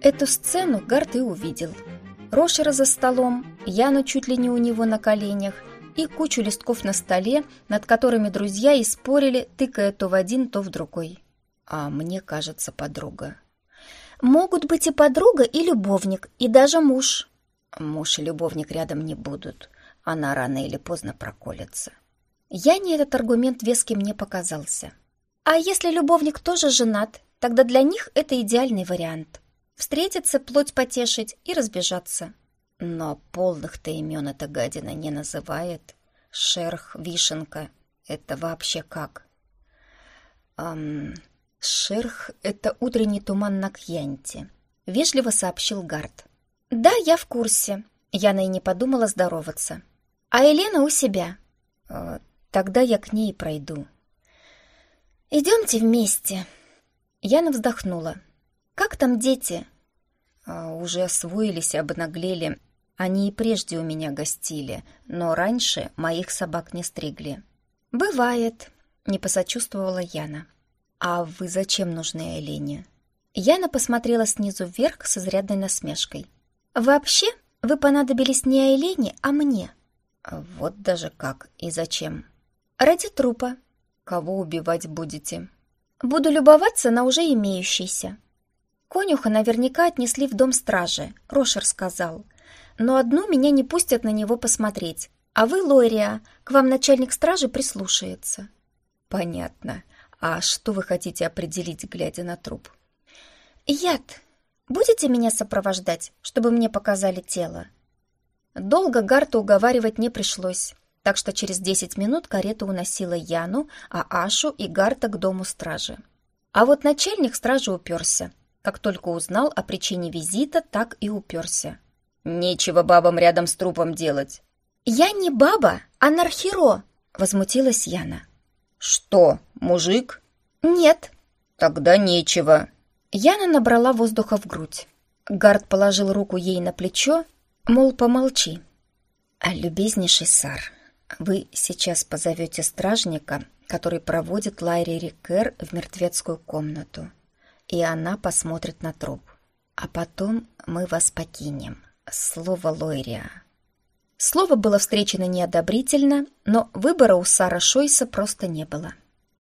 Эту сцену Гарт и увидел. Рошера за столом, Яну чуть ли не у него на коленях и кучу листков на столе, над которыми друзья и спорили, тыкая то в один, то в другой. А мне кажется, подруга. Могут быть и подруга, и любовник, и даже муж. Муж и любовник рядом не будут. Она рано или поздно проколется. Яне этот аргумент веским не показался. А если любовник тоже женат, тогда для них это идеальный вариант. Встретиться, плоть потешить и разбежаться. Но полных-то имен эта гадина не называет. Шерх, Вишенка — это вообще как? Эм, шерх — это утренний туман на Кьянте, — вежливо сообщил Гард. Да, я в курсе. Яна и не подумала здороваться. А Елена у себя. Э, тогда я к ней пройду. Идемте вместе. Яна вздохнула. Как там дети? А, уже освоились и обнаглели. Они и прежде у меня гостили, но раньше моих собак не стригли. «Бывает», — не посочувствовала Яна. «А вы зачем нужны Елене?» Яна посмотрела снизу вверх с изрядной насмешкой. «Вообще, вы понадобились не Айлене, а мне». «Вот даже как и зачем?» «Ради трупа». «Кого убивать будете?» «Буду любоваться на уже имеющийся». Конюха наверняка отнесли в дом стражи, Рошер сказал. Но одну меня не пустят на него посмотреть. А вы, Лойрия, к вам начальник стражи прислушается. Понятно. А что вы хотите определить, глядя на труп? Яд. Будете меня сопровождать, чтобы мне показали тело? Долго Гарта уговаривать не пришлось, так что через десять минут карета уносила Яну, а Ашу и Гарта к дому стражи. А вот начальник стражи уперся. Как только узнал о причине визита, так и уперся. «Нечего бабам рядом с трупом делать!» «Я не баба, а нархеро!» — возмутилась Яна. «Что, мужик?» «Нет». «Тогда нечего». Яна набрала воздуха в грудь. Гард положил руку ей на плечо, мол, помолчи. «А, любезнейший сар, вы сейчас позовете стражника, который проводит Лайри Рикер в мертвецкую комнату и она посмотрит на труп. А потом мы вас покинем. Слово Лойрия. Слово было встречено неодобрительно, но выбора у Сара Шойса просто не было.